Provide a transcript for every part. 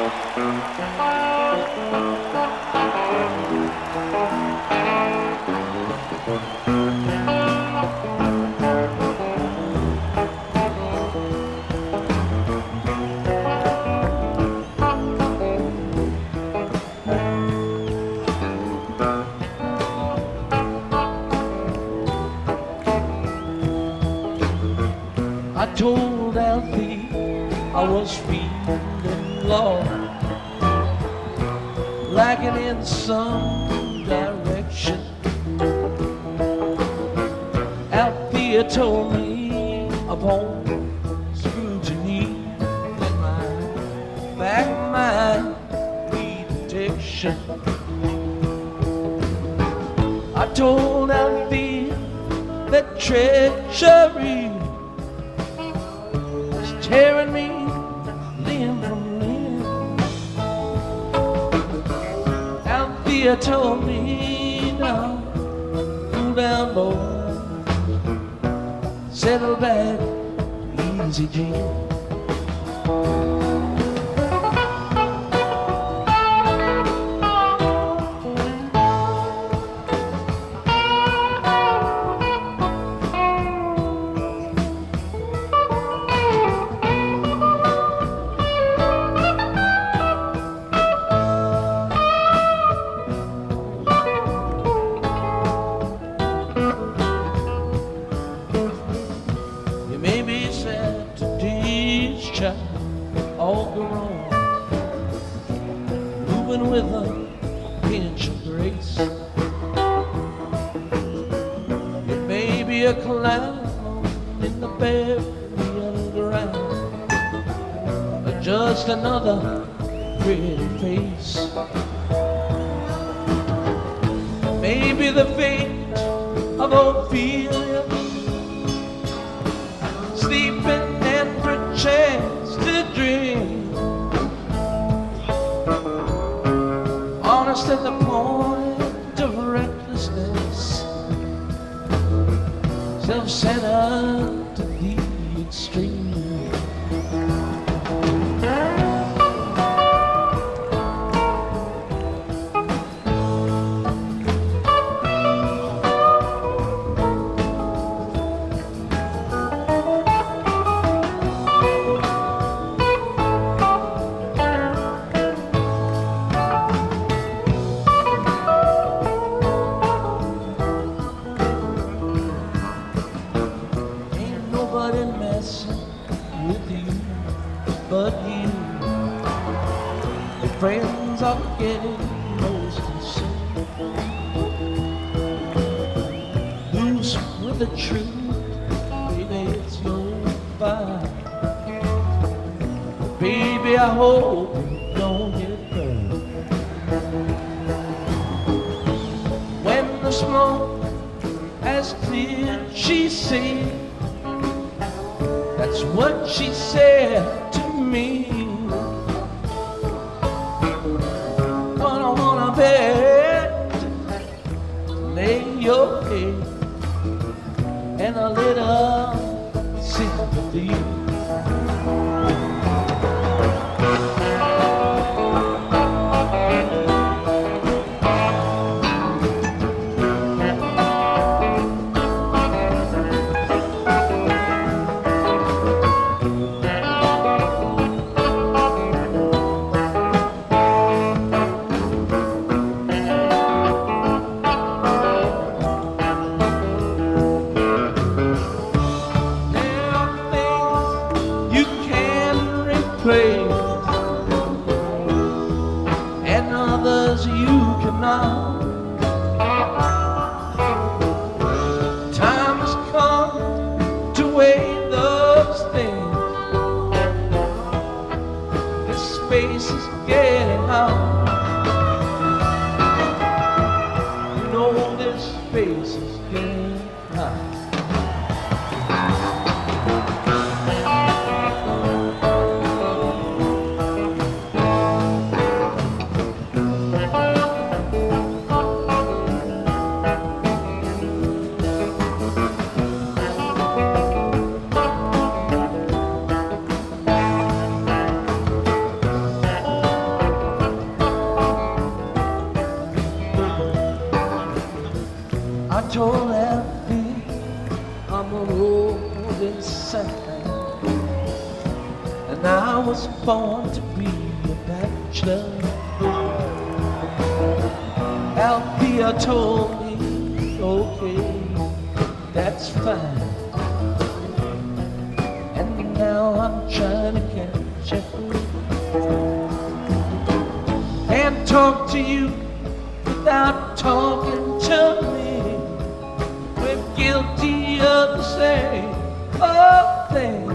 I told lagging in some direction. Althea told me upon scrutiny that my back mind, need addiction. I told Althea that treachery was tearing me Maria told me now, cool down, boy. Settle back, easy, Gene. a clown in the burial ground. Just another pretty face. Maybe the fate of old fear self-centered, he's extreme. nobody messing with you but you. Your friends are getting most concerned. Loose with the truth, baby, it's your vibe. Baby, I hope you don't get burned. When the smoke has cleared, she sings. That's what she said to me. But I wanna bed lay your head and a little sympathy. faces getting on. Althea I'm a rolling sand, and I was born to be a bachelor. Althea told me, okay, that's fine. And now I'm trying to catch you and talk to you without talking to me. Of the thing.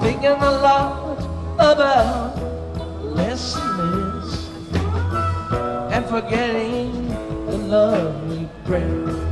Thinking a lot about less and forgetting the love we.